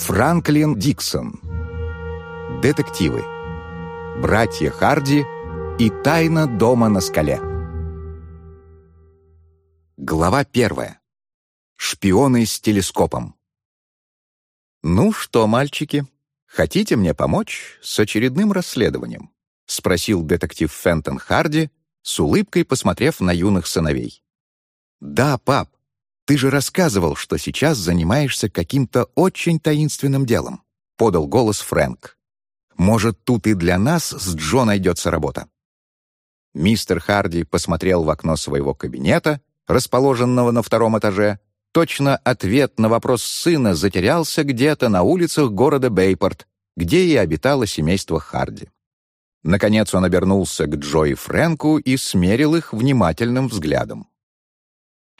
Франклин Диксон. Детективы. Братья Харди и тайна дома на скале. Глава первая. Шпионы с телескопом. «Ну что, мальчики, хотите мне помочь с очередным расследованием?» — спросил детектив Фентон Харди, с улыбкой посмотрев на юных сыновей. «Да, пап, ты же рассказывал, что сейчас занимаешься каким-то очень таинственным делом», — подал голос Фрэнк. «Может, тут и для нас с Джо найдется работа?» Мистер Харди посмотрел в окно своего кабинета, расположенного на втором этаже. Точно ответ на вопрос сына затерялся где-то на улицах города Бейпорт, где и обитало семейство Харди. Наконец он обернулся к Джо и Фрэнку и смерил их внимательным взглядом.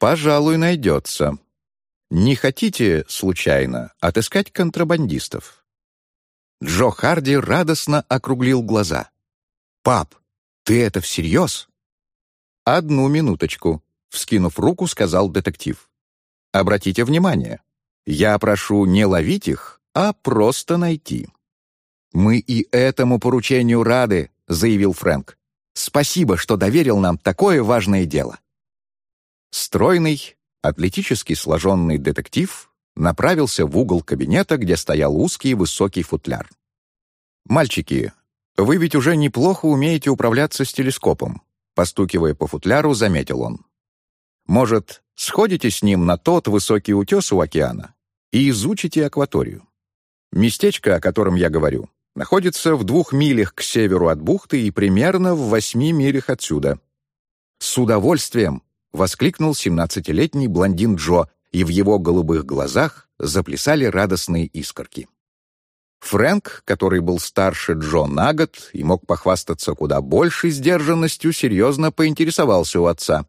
«Пожалуй, найдется. Не хотите, случайно, отыскать контрабандистов?» Джо Харди радостно округлил глаза. «Пап, ты это всерьез?» «Одну минуточку», — вскинув руку, сказал детектив. «Обратите внимание, я прошу не ловить их, а просто найти». «Мы и этому поручению рады», — заявил Фрэнк. «Спасибо, что доверил нам такое важное дело». Стройный, атлетически сложенный детектив направился в угол кабинета, где стоял узкий высокий футляр. «Мальчики, вы ведь уже неплохо умеете управляться с телескопом», постукивая по футляру, заметил он. «Может, сходите с ним на тот высокий утес у океана и изучите акваторию? Местечко, о котором я говорю, находится в двух милях к северу от бухты и примерно в восьми милях отсюда. С удовольствием — воскликнул семнадцатилетний блондин Джо, и в его голубых глазах заплясали радостные искорки. Фрэнк, который был старше Джо на год и мог похвастаться куда большей сдержанностью, серьезно поинтересовался у отца.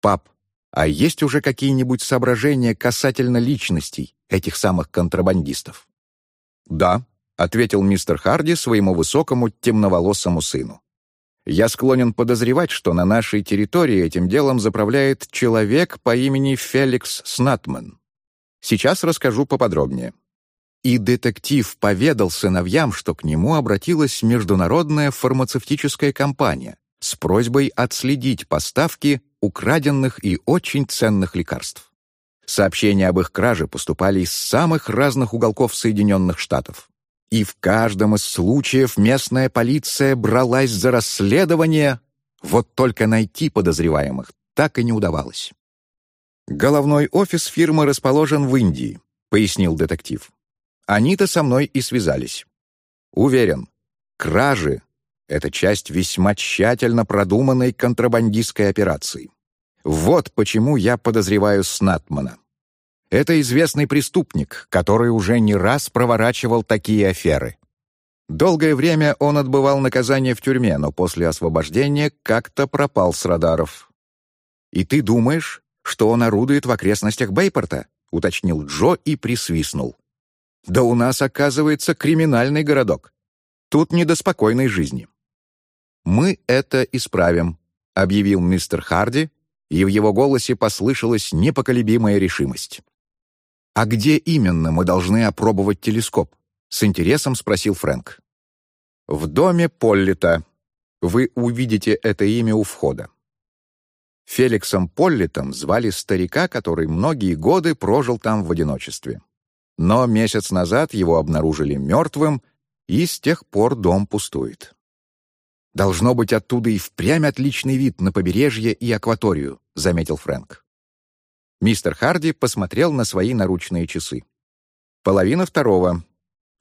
«Пап, а есть уже какие-нибудь соображения касательно личностей этих самых контрабандистов?» «Да», — ответил мистер Харди своему высокому темноволосому сыну. Я склонен подозревать, что на нашей территории этим делом заправляет человек по имени Феликс Снатман. Сейчас расскажу поподробнее. И детектив поведал сыновьям, что к нему обратилась международная фармацевтическая компания с просьбой отследить поставки украденных и очень ценных лекарств. Сообщения об их краже поступали из самых разных уголков Соединенных Штатов. И в каждом из случаев местная полиция бралась за расследование, вот только найти подозреваемых так и не удавалось. «Головной офис фирмы расположен в Индии», — пояснил детектив. «Они-то со мной и связались. Уверен, кражи — это часть весьма тщательно продуманной контрабандистской операции. Вот почему я подозреваю Снатмана. Это известный преступник, который уже не раз проворачивал такие аферы. Долгое время он отбывал наказание в тюрьме, но после освобождения как-то пропал с радаров. «И ты думаешь, что он орудует в окрестностях Бейпорта?» — уточнил Джо и присвистнул. «Да у нас, оказывается, криминальный городок. Тут не до спокойной жизни». «Мы это исправим», — объявил мистер Харди, и в его голосе послышалась непоколебимая решимость. «А где именно мы должны опробовать телескоп?» — с интересом спросил Фрэнк. «В доме Поллита. Вы увидите это имя у входа». Феликсом Поллитом звали старика, который многие годы прожил там в одиночестве. Но месяц назад его обнаружили мертвым, и с тех пор дом пустует. «Должно быть оттуда и впрямь отличный вид на побережье и акваторию», — заметил Фрэнк. Мистер Харди посмотрел на свои наручные часы. «Половина второго.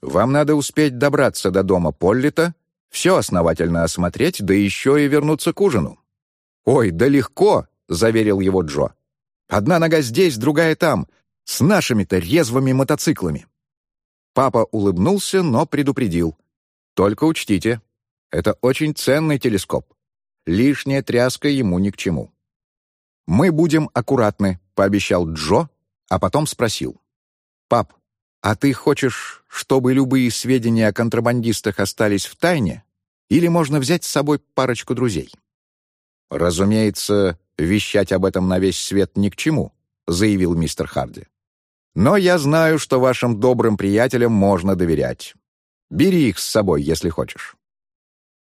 Вам надо успеть добраться до дома Поллита, все основательно осмотреть, да еще и вернуться к ужину». «Ой, да легко!» — заверил его Джо. «Одна нога здесь, другая там, с нашими-то резвыми мотоциклами». Папа улыбнулся, но предупредил. «Только учтите, это очень ценный телескоп. Лишняя тряска ему ни к чему». «Мы будем аккуратны», — пообещал Джо, а потом спросил. «Пап, а ты хочешь, чтобы любые сведения о контрабандистах остались в тайне, или можно взять с собой парочку друзей?» «Разумеется, вещать об этом на весь свет ни к чему», — заявил мистер Харди. Но я знаю, что вашим добрым приятелям можно доверять. Бери их с собой, если хочешь».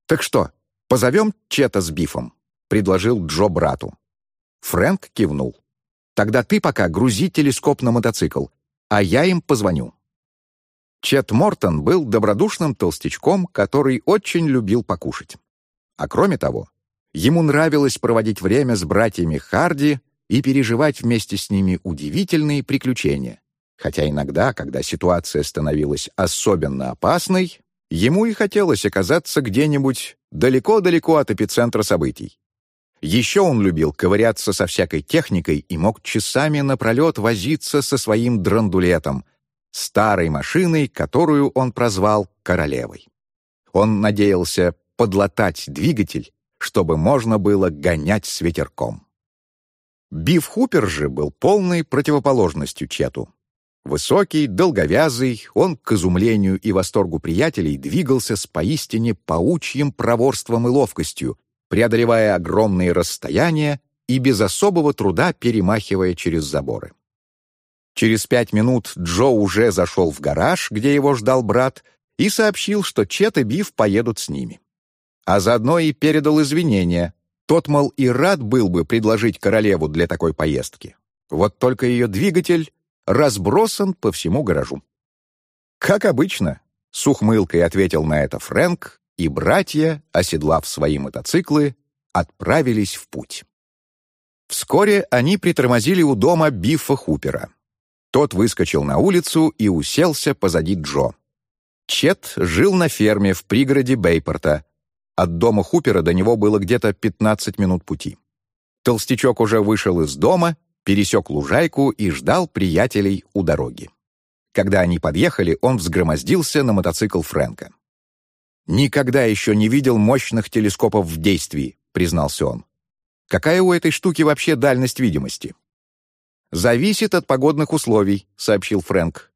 «Так что, позовем Чета с Бифом?» — предложил Джо брату. Фрэнк кивнул. «Тогда ты пока грузи телескоп на мотоцикл, а я им позвоню». Чет Мортон был добродушным толстячком, который очень любил покушать. А кроме того, ему нравилось проводить время с братьями Харди и переживать вместе с ними удивительные приключения. Хотя иногда, когда ситуация становилась особенно опасной, ему и хотелось оказаться где-нибудь далеко-далеко от эпицентра событий. Еще он любил ковыряться со всякой техникой и мог часами напролет возиться со своим драндулетом, старой машиной, которую он прозвал «королевой». Он надеялся подлатать двигатель, чтобы можно было гонять с ветерком. Биф Хупер же был полной противоположностью Чету. Высокий, долговязый, он, к изумлению и восторгу приятелей, двигался с поистине паучьим проворством и ловкостью, преодолевая огромные расстояния и без особого труда перемахивая через заборы. Через пять минут Джо уже зашел в гараж, где его ждал брат, и сообщил, что Чет и Биф поедут с ними. А заодно и передал извинения, тот, мол, и рад был бы предложить королеву для такой поездки. Вот только ее двигатель разбросан по всему гаражу. «Как обычно», — с ухмылкой ответил на это Фрэнк, и братья, оседлав свои мотоциклы, отправились в путь. Вскоре они притормозили у дома Биффа Хупера. Тот выскочил на улицу и уселся позади Джо. Чет жил на ферме в пригороде Бейпорта, от дома Хупера до него было где-то 15 минут пути. Толстячок уже вышел из дома, пересек лужайку и ждал приятелей у дороги. Когда они подъехали, он взгромоздился на мотоцикл Фрэнка. «Никогда еще не видел мощных телескопов в действии», — признался он. «Какая у этой штуки вообще дальность видимости?» «Зависит от погодных условий», — сообщил Фрэнк.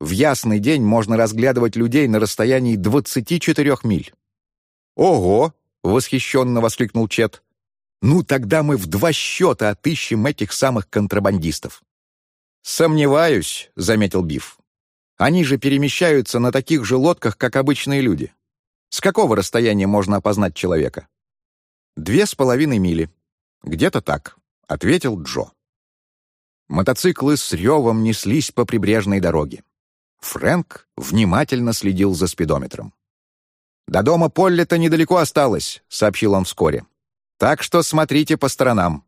«В ясный день можно разглядывать людей на расстоянии 24 миль. «Ого!» — восхищенно воскликнул Чет. «Ну, тогда мы в два счета отыщем этих самых контрабандистов». «Сомневаюсь», — заметил Биф. «Они же перемещаются на таких же лодках, как обычные люди. С какого расстояния можно опознать человека?» «Две с половиной мили. Где-то так», — ответил Джо. Мотоциклы с ревом неслись по прибрежной дороге. Фрэнк внимательно следил за спидометром. «До дома Поллета недалеко осталось», — сообщил он вскоре. «Так что смотрите по сторонам».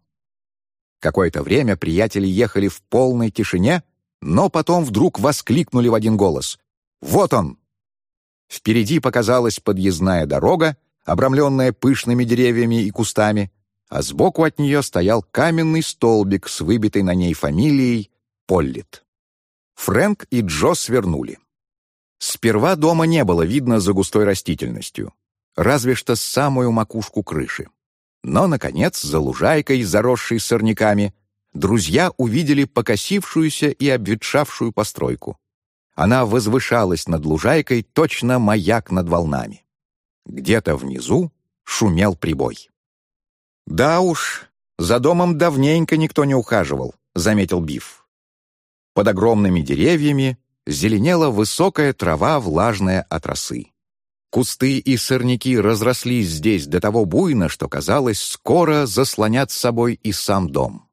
Какое-то время приятели ехали в полной тишине, но потом вдруг воскликнули в один голос. «Вот он!» Впереди показалась подъездная дорога, обрамленная пышными деревьями и кустами, а сбоку от нее стоял каменный столбик с выбитой на ней фамилией Поллит. Фрэнк и Джо свернули. Сперва дома не было видно за густой растительностью, разве что самую макушку крыши. Но, наконец, за лужайкой, заросшей сорняками, друзья увидели покосившуюся и обветшавшую постройку. Она возвышалась над лужайкой, точно маяк над волнами. Где-то внизу шумел прибой. «Да уж, за домом давненько никто не ухаживал», — заметил Биф. Под огромными деревьями зеленела высокая трава, влажная от росы. Кусты и сорняки разрослись здесь до того буйно, что, казалось, скоро заслонят с собой и сам дом.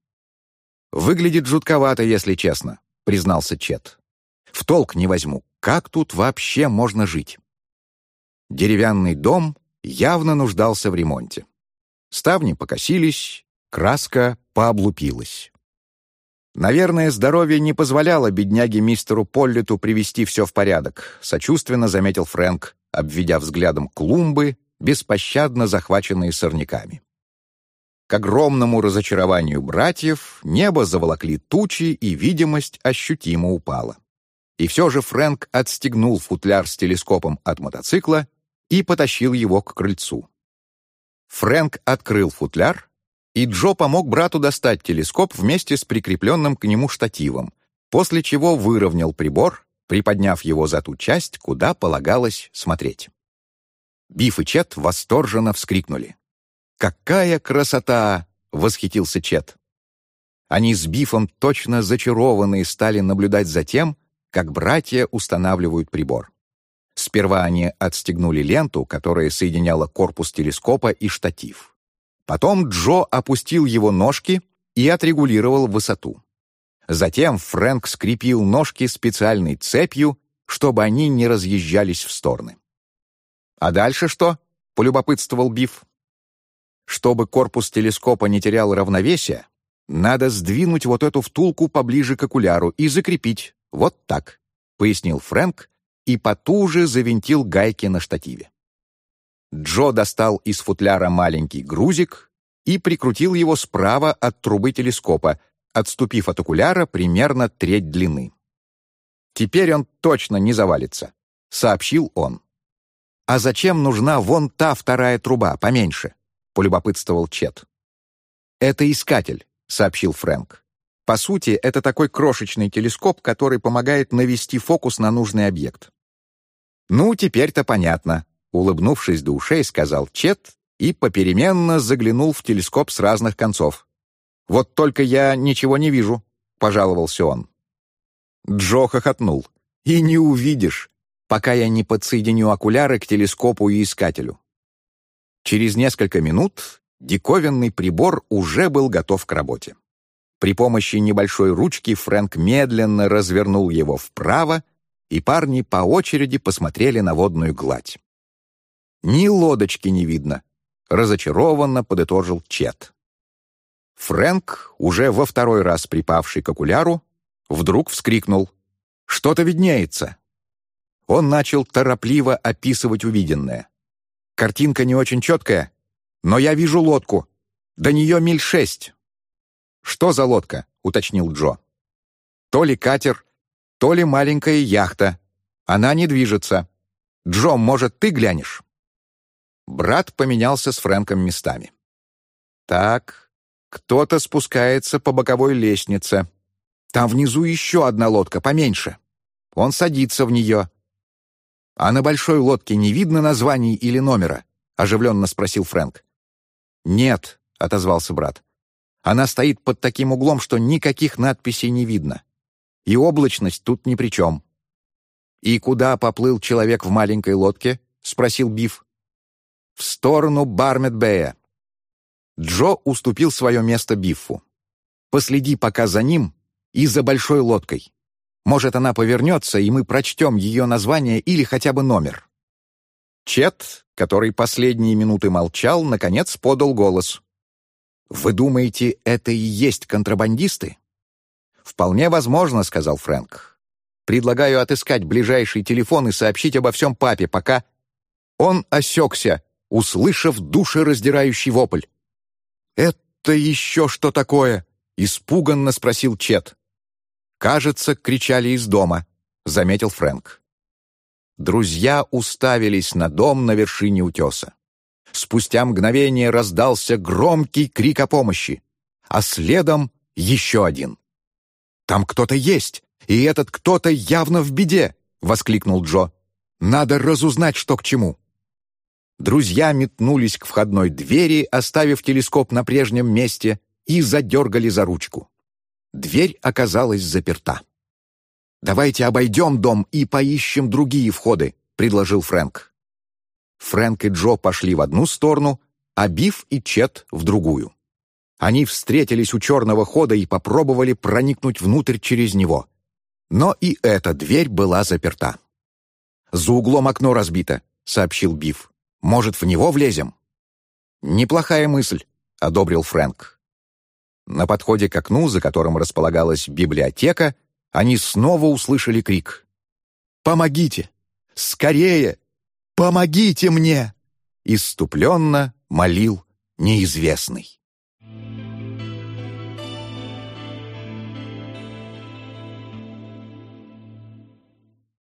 «Выглядит жутковато, если честно», — признался Чет. «В толк не возьму, как тут вообще можно жить?» Деревянный дом явно нуждался в ремонте. Ставни покосились, краска пооблупилась. Наверное, здоровье не позволяло бедняге мистеру Поллиту привести все в порядок, сочувственно заметил Фрэнк, обведя взглядом клумбы, беспощадно захваченные сорняками. К огромному разочарованию братьев небо заволокли тучи, и видимость ощутимо упала. И все же Фрэнк отстегнул футляр с телескопом от мотоцикла и потащил его к крыльцу. Фрэнк открыл футляр и Джо помог брату достать телескоп вместе с прикрепленным к нему штативом, после чего выровнял прибор, приподняв его за ту часть, куда полагалось смотреть. Биф и Чет восторженно вскрикнули. «Какая красота!» — восхитился Чет. Они с Бифом точно зачарованные стали наблюдать за тем, как братья устанавливают прибор. Сперва они отстегнули ленту, которая соединяла корпус телескопа и штатив. Потом Джо опустил его ножки и отрегулировал высоту. Затем Фрэнк скрепил ножки специальной цепью, чтобы они не разъезжались в стороны. «А дальше что?» — полюбопытствовал Биф. «Чтобы корпус телескопа не терял равновесия, надо сдвинуть вот эту втулку поближе к окуляру и закрепить, вот так», — пояснил Фрэнк и потуже завинтил гайки на штативе. Джо достал из футляра маленький грузик и прикрутил его справа от трубы телескопа, отступив от окуляра примерно треть длины. «Теперь он точно не завалится», — сообщил он. «А зачем нужна вон та вторая труба, поменьше?» — полюбопытствовал Чет. «Это искатель», — сообщил Фрэнк. «По сути, это такой крошечный телескоп, который помогает навести фокус на нужный объект». «Ну, теперь-то понятно», — улыбнувшись до ушей, сказал Чет и попеременно заглянул в телескоп с разных концов. «Вот только я ничего не вижу», — пожаловался он. Джо хохотнул. «И не увидишь, пока я не подсоединю окуляры к телескопу и искателю». Через несколько минут диковинный прибор уже был готов к работе. При помощи небольшой ручки Фрэнк медленно развернул его вправо, и парни по очереди посмотрели на водную гладь. «Ни лодочки не видно», — разочарованно подытожил Чет. Фрэнк, уже во второй раз припавший к окуляру, вдруг вскрикнул. «Что-то виднеется!» Он начал торопливо описывать увиденное. «Картинка не очень четкая, но я вижу лодку. До нее миль шесть». «Что за лодка?» — уточнил Джо. «То ли катер, то ли маленькая яхта. Она не движется. Джо, может, ты глянешь?» Брат поменялся с Фрэнком местами. «Так, кто-то спускается по боковой лестнице. Там внизу еще одна лодка, поменьше. Он садится в нее. «А на большой лодке не видно названий или номера?» — оживленно спросил Фрэнк. «Нет», — отозвался брат. «Она стоит под таким углом, что никаких надписей не видно. И облачность тут ни при чем». «И куда поплыл человек в маленькой лодке?» — спросил Биф. «В сторону Бармет-Бэя». Джо уступил свое место Биффу. «Последи пока за ним и за большой лодкой. Может, она повернется, и мы прочтем ее название или хотя бы номер». Чет, который последние минуты молчал, наконец подал голос. «Вы думаете, это и есть контрабандисты?» «Вполне возможно», — сказал Фрэнк. «Предлагаю отыскать ближайший телефон и сообщить обо всем папе, пока...» Он осекся, услышав душераздирающий вопль. «Это еще что такое?» — испуганно спросил Чет. «Кажется, кричали из дома», — заметил Фрэнк. Друзья уставились на дом на вершине утеса. Спустя мгновение раздался громкий крик о помощи, а следом еще один. «Там кто-то есть, и этот кто-то явно в беде!» — воскликнул Джо. «Надо разузнать, что к чему». Друзья метнулись к входной двери, оставив телескоп на прежнем месте, и задергали за ручку. Дверь оказалась заперта. «Давайте обойдем дом и поищем другие входы», — предложил Фрэнк. Фрэнк и Джо пошли в одну сторону, а Биф и Чет — в другую. Они встретились у черного хода и попробовали проникнуть внутрь через него. Но и эта дверь была заперта. «За углом окно разбито», — сообщил Биф. «Может, в него влезем?» «Неплохая мысль», — одобрил Фрэнк. На подходе к окну, за которым располагалась библиотека, они снова услышали крик. «Помогите! Скорее! Помогите мне!» Иступленно молил неизвестный.